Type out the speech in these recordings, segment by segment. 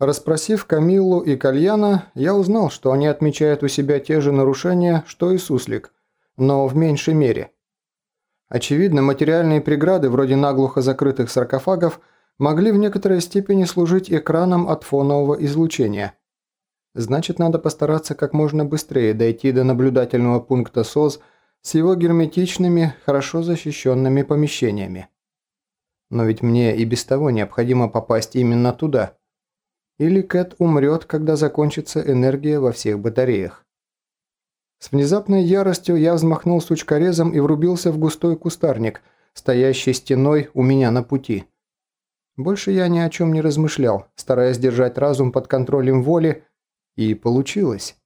Расспросив Камиллу и Кальяна, я узнал, что они отмечают у себя те же нарушения, что и Суслик, но в меньшей мере. Очевидно, материальные преграды, вроде наглухо закрытых саркофагов, могли в некоторой степени служить экраном от фонового излучения. Значит, надо постараться как можно быстрее дойти до наблюдательного пункта СОЗ с его герметичными, хорошо защищенными помещениями. Но ведь мне и без того необходимо попасть именно туда. Или Кэт умрет, когда закончится энергия во всех батареях. С внезапной яростью я взмахнул сучкорезом и врубился в густой кустарник, стоящий стеной у меня на пути. Больше я ни о чем не размышлял, стараясь держать разум под контролем воли, и получилось.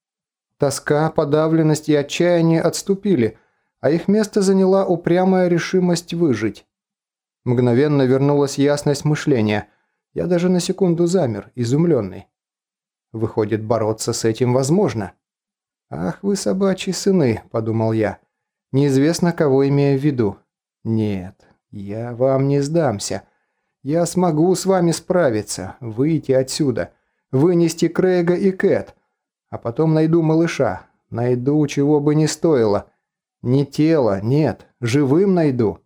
Тоска, подавленность и отчаяние отступили, а их место заняла упрямая решимость выжить. Мгновенно вернулась ясность мышления. Я даже на секунду замер, изумленный. Выходит, бороться с этим возможно. «Ах вы собачьи сыны», – подумал я. «Неизвестно, кого имею в виду. Нет, я вам не сдамся. Я смогу с вами справиться, выйти отсюда, вынести Крейга и Кэт, а потом найду малыша, найду, чего бы ни стоило. Не тело, нет, живым найду».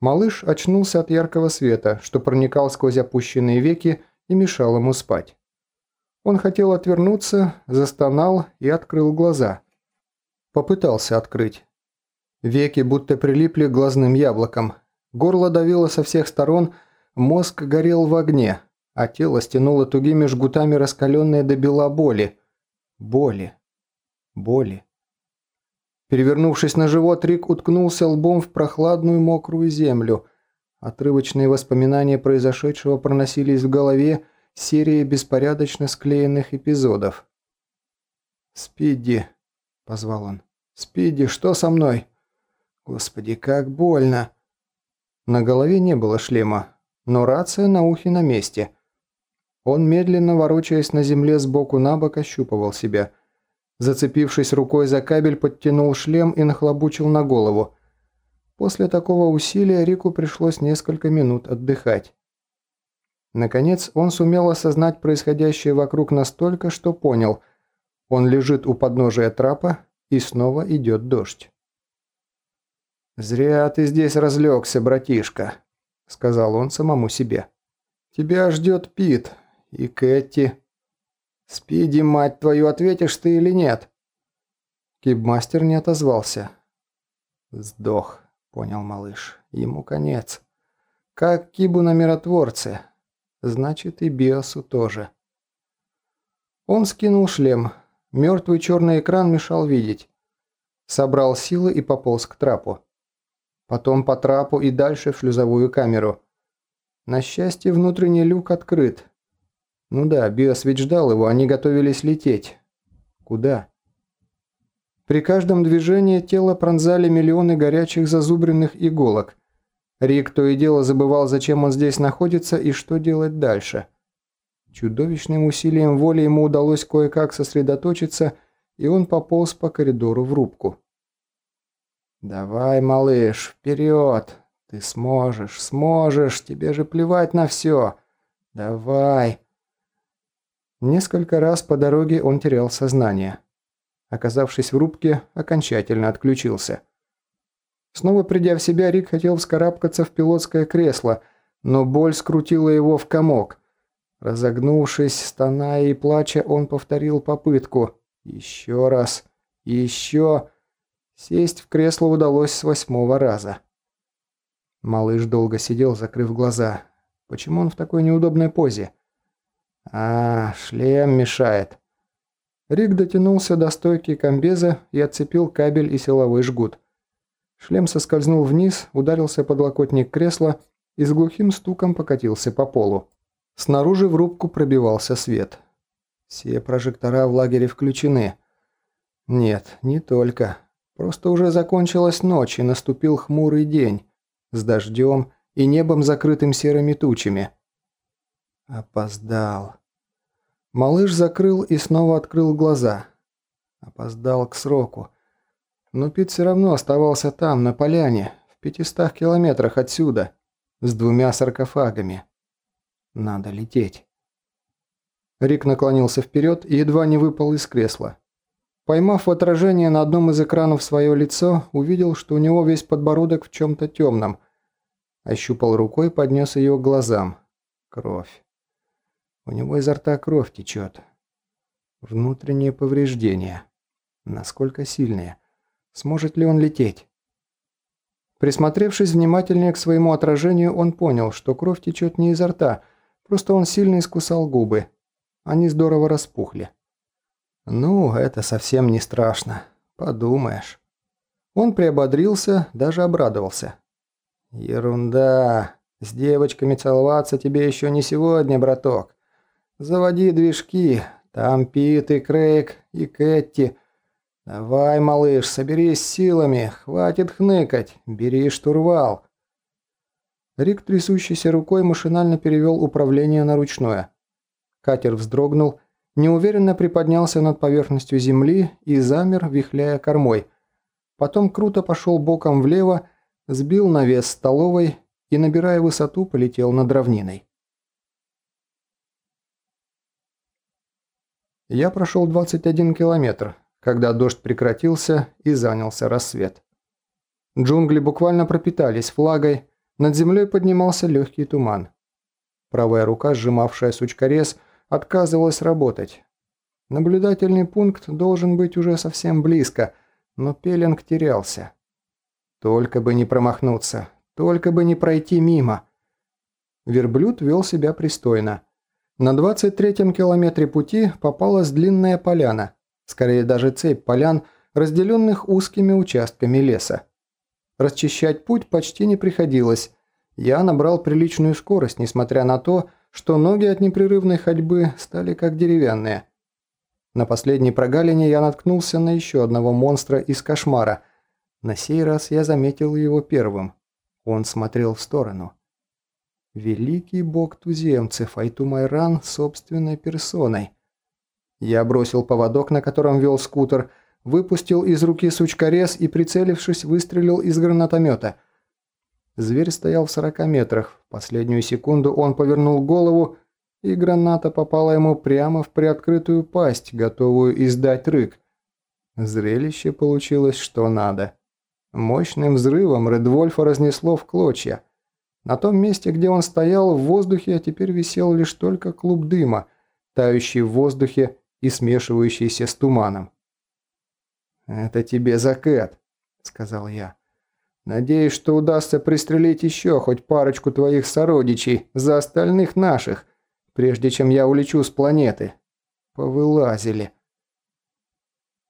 Малыш очнулся от яркого света, что проникал сквозь опущенные веки и мешал ему спать. Он хотел отвернуться, застонал и открыл глаза. Попытался открыть. Веки будто прилипли к глазным яблокам. Горло давило со всех сторон, мозг горел в огне, а тело стянуло тугими жгутами раскаленные до бела боли. Боли. Боли. Перевернувшись на живот, Рик уткнулся лбом в прохладную мокрую землю. Отрывочные воспоминания произошедшего проносились в голове серией беспорядочно склеенных эпизодов. «Спиди», – позвал он. «Спиди, что со мной?» «Господи, как больно!» На голове не было шлема, но рация на ухе на месте. Он, медленно ворочаясь на земле сбоку на бок, ощупывал себя – Зацепившись рукой за кабель, подтянул шлем и нахлобучил на голову. После такого усилия Рику пришлось несколько минут отдыхать. Наконец, он сумел осознать происходящее вокруг настолько, что понял. Он лежит у подножия трапа, и снова идет дождь. «Зря ты здесь разлегся, братишка», — сказал он самому себе. «Тебя ждет Пит и Кэти, «Спиди, мать твою, ответишь ты или нет?» Кибмастер не отозвался. «Сдох», — понял малыш. «Ему конец. Как Кибу на миротворце. Значит, и Биосу тоже». Он скинул шлем. Мертвый черный экран мешал видеть. Собрал силы и пополз к трапу. Потом по трапу и дальше в шлюзовую камеру. На счастье, внутренний люк открыт. Ну да, Биос ведь ждал его, они готовились лететь. Куда? При каждом движении тело пронзали миллионы горячих зазубренных иголок. Рик то и дело забывал, зачем он здесь находится и что делать дальше. Чудовищным усилием воли ему удалось кое-как сосредоточиться, и он пополз по коридору в рубку. «Давай, малыш, вперед! Ты сможешь, сможешь, тебе же плевать на все! Давай!» Несколько раз по дороге он терял сознание. Оказавшись в рубке, окончательно отключился. Снова придя в себя, Рик хотел вскарабкаться в пилотское кресло, но боль скрутила его в комок. Разогнувшись, стоная и плача, он повторил попытку. Еще раз. Еще. Сесть в кресло удалось с восьмого раза. Малыш долго сидел, закрыв глаза. Почему он в такой неудобной позе? А, шлем мешает. Рик дотянулся до стойки комбеза и отцепил кабель и силовой жгут. Шлем соскользнул вниз, ударился подлокотник кресла и с глухим стуком покатился по полу. Снаружи в рубку пробивался свет. Все прожектора в лагере включены. Нет, не только. Просто уже закончилась ночь и наступил хмурый день с дождем и небом закрытым серыми тучами. Опоздал. Малыш закрыл и снова открыл глаза. Опоздал к сроку. Но Пит все равно оставался там, на поляне, в пятистах километрах отсюда, с двумя саркофагами, Надо лететь. Рик наклонился вперед и едва не выпал из кресла. Поймав отражение на одном из экранов свое лицо, увидел, что у него весь подбородок в чем-то темном. Ощупал рукой, поднес ее к глазам. Кровь. У него изо рта кровь течет. Внутренние повреждения. Насколько сильные? Сможет ли он лететь? Присмотревшись внимательнее к своему отражению, он понял, что кровь течет не изо рта, просто он сильно искусал губы. Они здорово распухли. «Ну, это совсем не страшно. Подумаешь». Он приободрился, даже обрадовался. «Ерунда. С девочками целоваться тебе еще не сегодня, браток. Заводи движки. Там Пит и Крейг и Кэтти. Давай, малыш, соберись силами. Хватит хныкать. Бери штурвал». Рик, трясущейся рукой, машинально перевел управление на ручное. Катер вздрогнул неуверенно приподнялся над поверхностью земли и замер, вихляя кормой. Потом круто пошел боком влево, сбил навес столовой и, набирая высоту, полетел над равниной. Я прошел 21 километр, когда дождь прекратился и занялся рассвет. Джунгли буквально пропитались флагой, над землей поднимался легкий туман. Правая рука, сжимавшая сучкорез, отказывалась работать. Наблюдательный пункт должен быть уже совсем близко, но пеленг терялся. Только бы не промахнуться, только бы не пройти мимо. Верблюд вел себя пристойно. На 23-м километре пути попалась длинная поляна, скорее даже цепь полян, разделенных узкими участками леса. Расчищать путь почти не приходилось. Я набрал приличную скорость, несмотря на то, что ноги от непрерывной ходьбы стали как деревянные. На последней прогалине я наткнулся на еще одного монстра из кошмара. На сей раз я заметил его первым. Он смотрел в сторону. Великий бог туземцев Айтумайран собственной персоной. Я бросил поводок, на котором вел скутер, выпустил из руки сучкорез и, прицелившись, выстрелил из гранатомета – Зверь стоял в 40 метрах. В последнюю секунду он повернул голову, и граната попала ему прямо в приоткрытую пасть, готовую издать рык. Зрелище получилось что надо. Мощным взрывом Редвольфа разнесло в клочья. На том месте, где он стоял, в воздухе теперь висел лишь только клуб дыма, тающий в воздухе и смешивающийся с туманом. «Это тебе закат», — сказал я. Надеюсь, что удастся пристрелить еще хоть парочку твоих сородичей за остальных наших, прежде чем я улечу с планеты. Повылазили.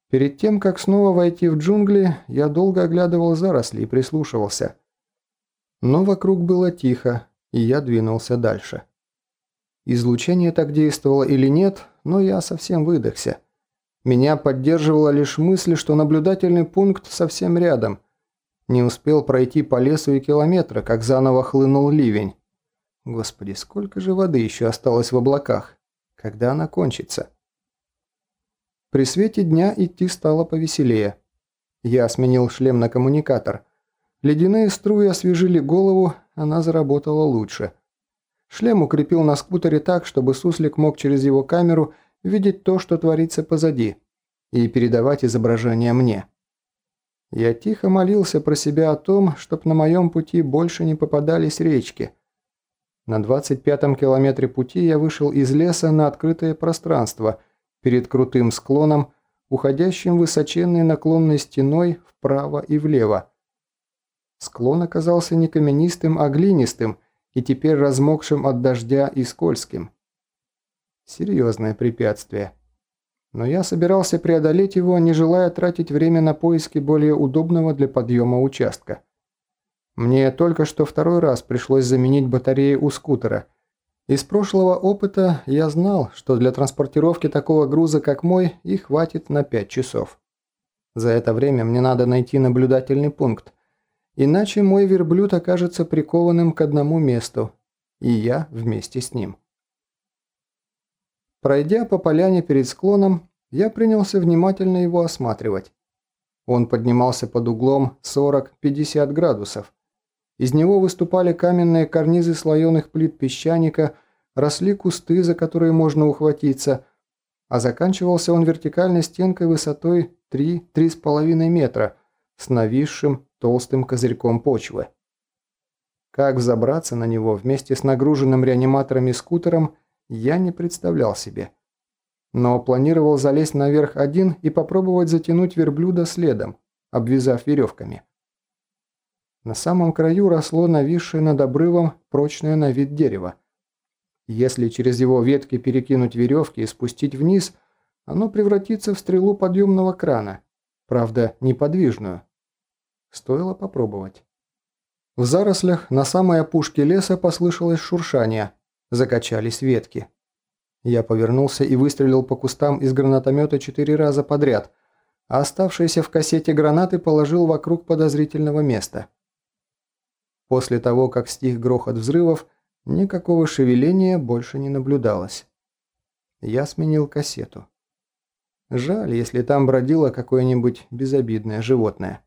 Перед тем, как снова войти в джунгли, я долго оглядывал заросли и прислушивался. Но вокруг было тихо, и я двинулся дальше. Излучение так действовало или нет, но я совсем выдохся. Меня поддерживала лишь мысль, что наблюдательный пункт совсем рядом – не успел пройти по лесу и километра, как заново хлынул ливень. Господи, сколько же воды еще осталось в облаках? Когда она кончится? При свете дня идти стало повеселее. Я сменил шлем на коммуникатор. Ледяные струи освежили голову, она заработала лучше. Шлем укрепил на скутере так, чтобы суслик мог через его камеру видеть то, что творится позади, и передавать изображение мне. Я тихо молился про себя о том, чтоб на моем пути больше не попадались речки. На 25-м километре пути я вышел из леса на открытое пространство перед крутым склоном, уходящим высоченной наклонной стеной вправо и влево. Склон оказался не каменистым, а глинистым и теперь размокшим от дождя и скользким. Серьезное препятствие но я собирался преодолеть его, не желая тратить время на поиски более удобного для подъема участка. Мне только что второй раз пришлось заменить батареи у скутера. Из прошлого опыта я знал, что для транспортировки такого груза, как мой, их хватит на 5 часов. За это время мне надо найти наблюдательный пункт, иначе мой верблюд окажется прикованным к одному месту, и я вместе с ним. Пройдя по поляне перед склоном, я принялся внимательно его осматривать. Он поднимался под углом 40-50 градусов. Из него выступали каменные карнизы слоеных плит песчаника, росли кусты, за которые можно ухватиться, а заканчивался он вертикальной стенкой высотой 3-3,5 метра с нависшим толстым козырьком почвы. Как взобраться на него вместе с нагруженным реаниматорами скутером, я не представлял себе. Но планировал залезть наверх один и попробовать затянуть верблюда следом, обвязав веревками. На самом краю росло нависшее над обрывом прочное на вид дерево. Если через его ветки перекинуть веревки и спустить вниз, оно превратится в стрелу подъемного крана, правда, неподвижную. Стоило попробовать. В зарослях на самой опушке леса послышалось шуршание, закачались ветки. Я повернулся и выстрелил по кустам из гранатомета четыре раза подряд, а оставшиеся в кассете гранаты положил вокруг подозрительного места. После того, как стих грохот взрывов, никакого шевеления больше не наблюдалось. Я сменил кассету. Жаль, если там бродило какое-нибудь безобидное животное.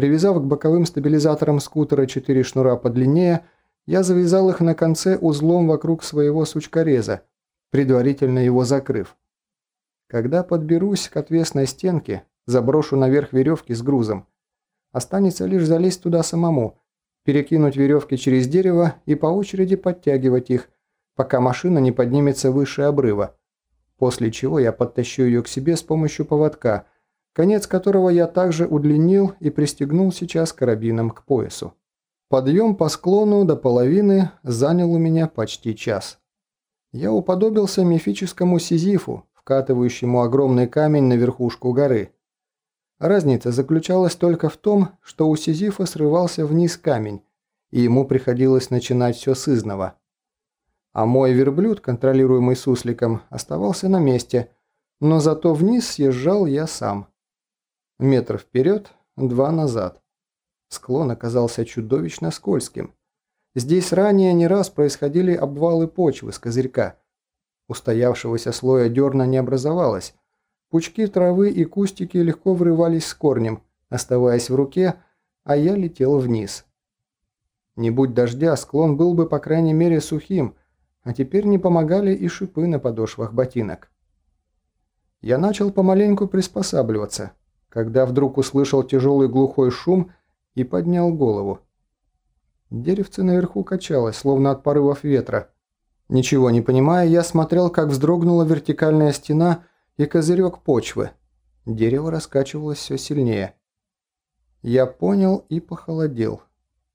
Привязав к боковым стабилизаторам скутера четыре шнура подлиннее, я завязал их на конце узлом вокруг своего сучкореза, предварительно его закрыв. Когда подберусь к отвесной стенке, заброшу наверх веревки с грузом. Останется лишь залезть туда самому, перекинуть веревки через дерево и по очереди подтягивать их, пока машина не поднимется выше обрыва, после чего я подтащу ее к себе с помощью поводка, конец которого я также удлинил и пристегнул сейчас карабином к поясу. Подъем по склону до половины занял у меня почти час. Я уподобился мифическому Сизифу, вкатывающему огромный камень на верхушку горы. Разница заключалась только в том, что у Сизифа срывался вниз камень, и ему приходилось начинать все с изного. А мой верблюд, контролируемый сусликом, оставался на месте, но зато вниз съезжал я сам. Метр вперед, два назад. Склон оказался чудовищно скользким. Здесь ранее не раз происходили обвалы почвы с козырька. Устоявшегося слоя дерна не образовалось, Пучки травы и кустики легко врывались с корнем, оставаясь в руке, а я летел вниз. Не будь дождя, склон был бы по крайней мере сухим, а теперь не помогали и шипы на подошвах ботинок. Я начал помаленьку приспосабливаться, когда вдруг услышал тяжелый глухой шум и поднял голову. Деревце наверху качалось, словно от порывов ветра. Ничего не понимая, я смотрел, как вздрогнула вертикальная стена и козырек почвы. Дерево раскачивалось все сильнее. Я понял и похолодел.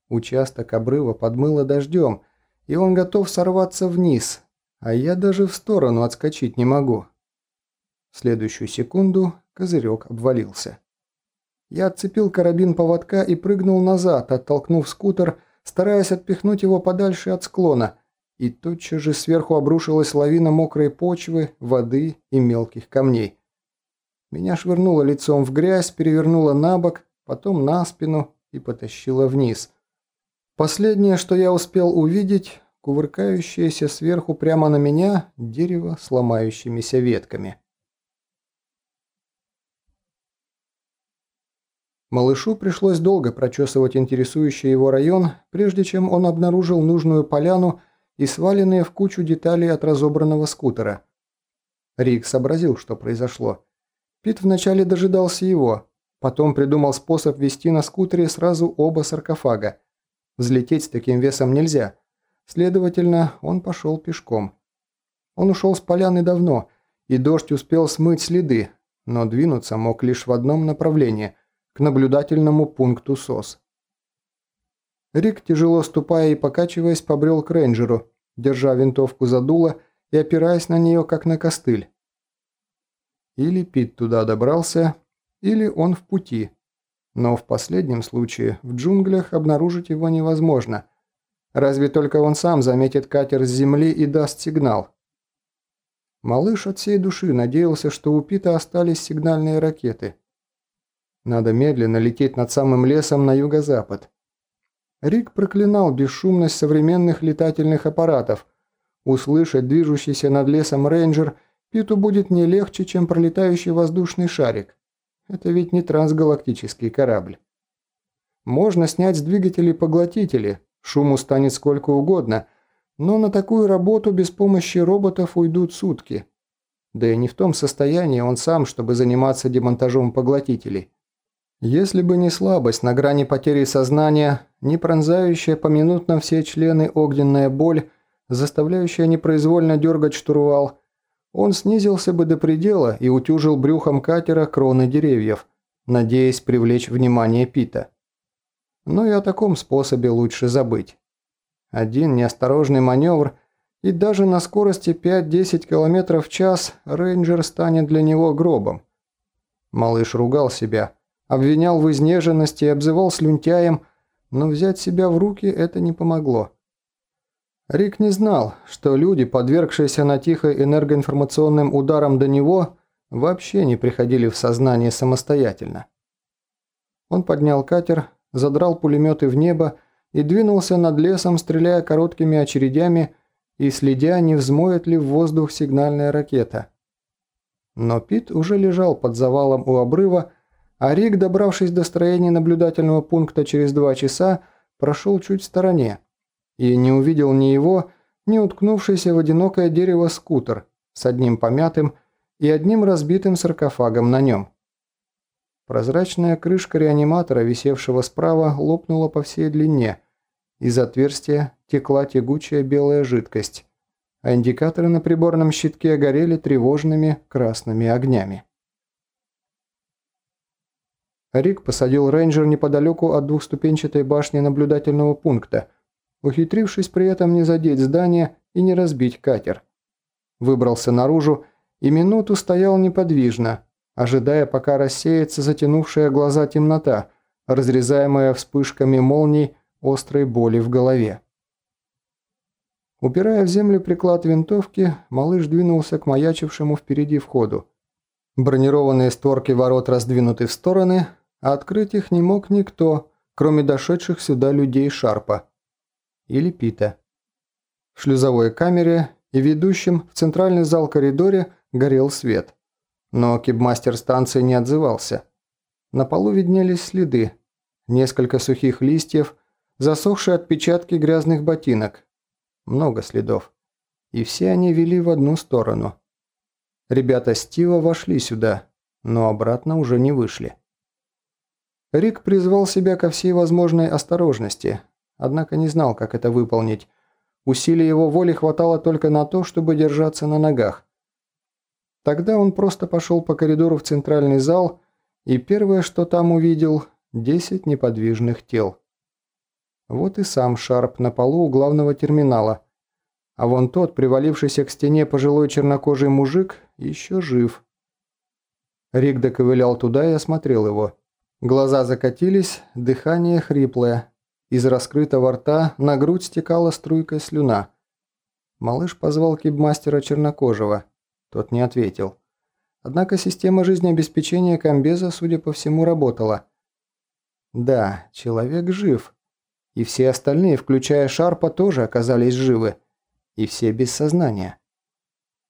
Участок обрыва подмыло дождем, и он готов сорваться вниз, а я даже в сторону отскочить не могу. В следующую секунду козырек обвалился. Я отцепил карабин поводка и прыгнул назад, оттолкнув скутер, стараясь отпихнуть его подальше от склона – и тотчас же сверху обрушилась лавина мокрой почвы, воды и мелких камней. Меня швырнуло лицом в грязь, перевернуло на бок, потом на спину и потащило вниз. Последнее, что я успел увидеть, кувыркающееся сверху прямо на меня дерево с ломающимися ветками. Малышу пришлось долго прочесывать интересующий его район, прежде чем он обнаружил нужную поляну и сваленные в кучу детали от разобранного скутера. Рик сообразил, что произошло. Пит вначале дожидался его, потом придумал способ вести на скутере сразу оба саркофага. Взлететь с таким весом нельзя. Следовательно, он пошел пешком. Он ушел с поляны давно, и дождь успел смыть следы, но двинуться мог лишь в одном направлении – к наблюдательному пункту СОС. Рик, тяжело ступая и покачиваясь, побрел к рейнджеру, держа винтовку за дуло и опираясь на нее, как на костыль. Или Пит туда добрался, или он в пути. Но в последнем случае в джунглях обнаружить его невозможно. Разве только он сам заметит катер с земли и даст сигнал. Малыш от всей души надеялся, что у Пита остались сигнальные ракеты. Надо медленно лететь над самым лесом на юго-запад. Рик проклинал бесшумность современных летательных аппаратов. Услышать движущийся над лесом рейнджер Питу будет не легче, чем пролетающий воздушный шарик. Это ведь не трансгалактический корабль. Можно снять с двигателей поглотители, шуму станет сколько угодно, Но на такую работу без помощи роботов уйдут сутки. Да и не в том состоянии он сам, чтобы заниматься демонтажом поглотителей. Если бы не слабость на грани потери сознания, не пронзающая поминутно все члены огненная боль, заставляющая непроизвольно дергать штурвал, он снизился бы до предела и утюжил брюхом катера кроны деревьев, надеясь привлечь внимание Пита. Но и о таком способе лучше забыть. Один неосторожный маневр, и даже на скорости 5-10 км в час рейнджер станет для него гробом. Малыш ругал себя, обвинял в изнеженности и обзывал слюнтяем, но взять себя в руки это не помогло. Рик не знал, что люди, подвергшиеся на тихо энергоинформационным ударам до него, вообще не приходили в сознание самостоятельно. Он поднял катер, задрал пулеметы в небо и двинулся над лесом, стреляя короткими очередями и следя, не взмоет ли в воздух сигнальная ракета. Но Пит уже лежал под завалом у обрыва, а Рик, добравшись до строения наблюдательного пункта через два часа, прошел чуть в стороне и не увидел ни его, ни уткнувшийся в одинокое дерево скутер с одним помятым и одним разбитым саркофагом на нем. Прозрачная крышка реаниматора, висевшего справа, лопнула по всей длине. Из отверстия текла тягучая белая жидкость, а индикаторы на приборном щитке горели тревожными красными огнями. Рик посадил рейнджер неподалеку от двухступенчатой башни наблюдательного пункта, ухитрившись при этом не задеть здание и не разбить катер. Выбрался наружу и минуту стоял неподвижно, ожидая, пока рассеется затянувшая глаза темнота, разрезаемая вспышками молний острой боли в голове. Упирая в землю приклад винтовки, малыш двинулся к маячившему впереди входу. Бронированные створки ворот раздвинуты в стороны, а открыть их не мог никто, кроме дошедших сюда людей Шарпа или Пита. В шлюзовой камере и ведущем в центральный зал коридоре горел свет. Но кибмастер станции не отзывался. На полу виднелись следы. Несколько сухих листьев, засохшие отпечатки грязных ботинок. Много следов. И все они вели в одну сторону. Ребята Стива вошли сюда, но обратно уже не вышли. Рик призвал себя ко всей возможной осторожности, однако не знал, как это выполнить. Усилий его воли хватало только на то, чтобы держаться на ногах. Тогда он просто пошел по коридору в центральный зал, и первое, что там увидел – десять неподвижных тел. Вот и сам Шарп на полу у главного терминала. А вон тот, привалившийся к стене пожилой чернокожий мужик, еще жив. Рик доковылял туда и осмотрел его. Глаза закатились, дыхание хриплое, из раскрытого рта на грудь стекала струйка слюна. Малыш позвал кибмастера чернокожего. Тот не ответил. Однако система жизнеобеспечения комбеза, судя по всему, работала. Да, человек жив. И все остальные, включая Шарпа, тоже оказались живы. И все без сознания.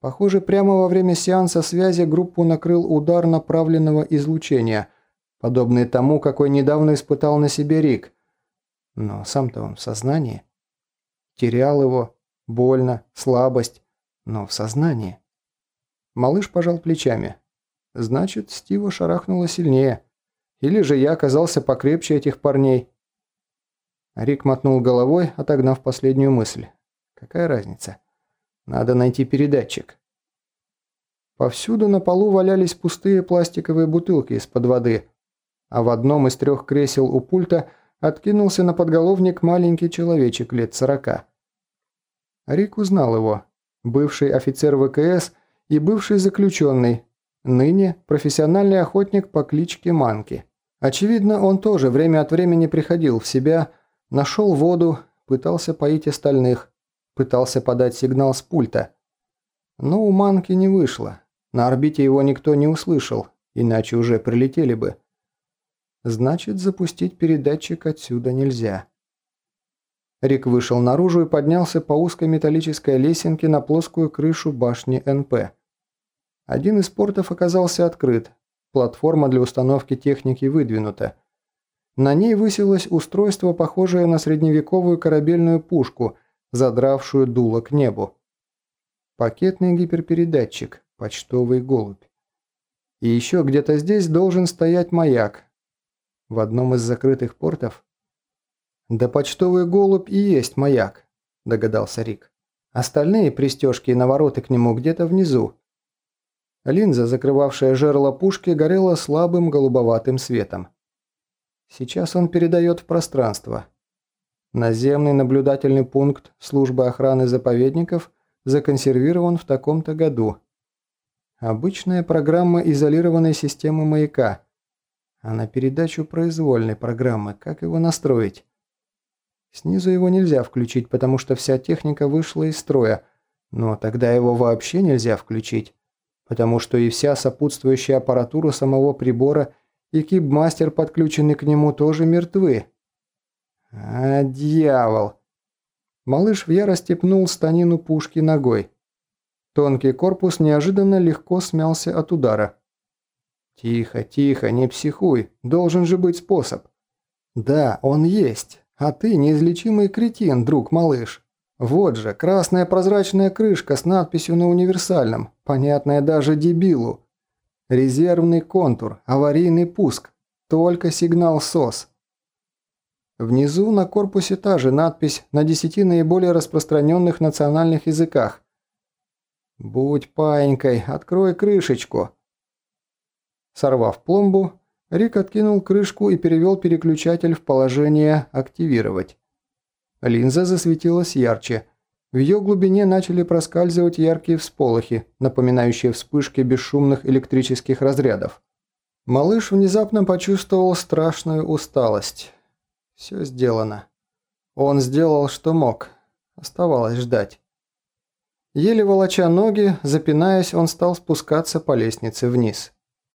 Похоже, прямо во время сеанса связи группу накрыл удар направленного излучения, подобный тому, какой недавно испытал на себе Рик. Но сам-то он в сознании. Терял его, больно, слабость, но в сознании. Малыш пожал плечами. Значит, Стива шарахнуло сильнее. Или же я оказался покрепче этих парней. Рик мотнул головой, отогнав последнюю мысль. Какая разница? Надо найти передатчик. Повсюду на полу валялись пустые пластиковые бутылки из-под воды, а в одном из трех кресел у пульта – откинулся на подголовник маленький человечек лет сорока. Рик узнал его. Бывший офицер ВКС и бывший заключенный, ныне профессиональный охотник по кличке Манки. Очевидно, он тоже время от времени приходил в себя, нашел воду, пытался поить остальных, пытался подать сигнал с пульта. Но у Манки не вышло. На орбите его никто не услышал, иначе уже прилетели бы. Значит, запустить передатчик отсюда нельзя. Рик вышел наружу и поднялся по узкой металлической лесенке на плоскую крышу башни НП. Один из портов оказался открыт, платформа для установки техники выдвинута. На ней высилось устройство, похожее на средневековую корабельную пушку задравшую дуло к небу. Пакетный гиперпередатчик, почтовый голубь. И еще где-то здесь должен стоять маяк. В одном из закрытых портов? Да почтовый голубь и есть маяк, догадался Рик. Остальные пристежки и навороты к нему где-то внизу. Линза, закрывавшая жерло пушки, горела слабым голубоватым светом. Сейчас он передает в пространство. Наземный наблюдательный пункт службы охраны заповедников законсервирован в таком-то году. Обычная программа изолированной системы маяка. А на передачу произвольной программы, как его настроить? Снизу его нельзя включить, потому что вся техника вышла из строя, но тогда его вообще нельзя включить, потому что и вся сопутствующая аппаратура самого прибора и кибмастер, подключенный к нему, тоже мертвы. А, дьявол! Малыш в ярости пнул станину пушки ногой. Тонкий корпус неожиданно легко смялся от удара. «Тихо, тихо, не психуй, должен же быть способ». «Да, он есть, а ты неизлечимый кретин, друг малыш. Вот же, красная прозрачная крышка с надписью на универсальном, понятная даже дебилу. Резервный контур, аварийный пуск, только сигнал СОС». Внизу на корпусе та же надпись на десяти наиболее распространенных национальных языках. «Будь паинькой, открой крышечку». Сорвав пломбу, Рик откинул крышку и перевел переключатель в положение «Активировать». Линза засветилась ярче. В ее глубине начали проскальзывать яркие всполохи, напоминающие вспышки бесшумных электрических разрядов. Малыш внезапно почувствовал страшную усталость. Все сделано. Он сделал, что мог. Оставалось ждать. Еле волоча ноги, запинаясь, он стал спускаться по лестнице вниз.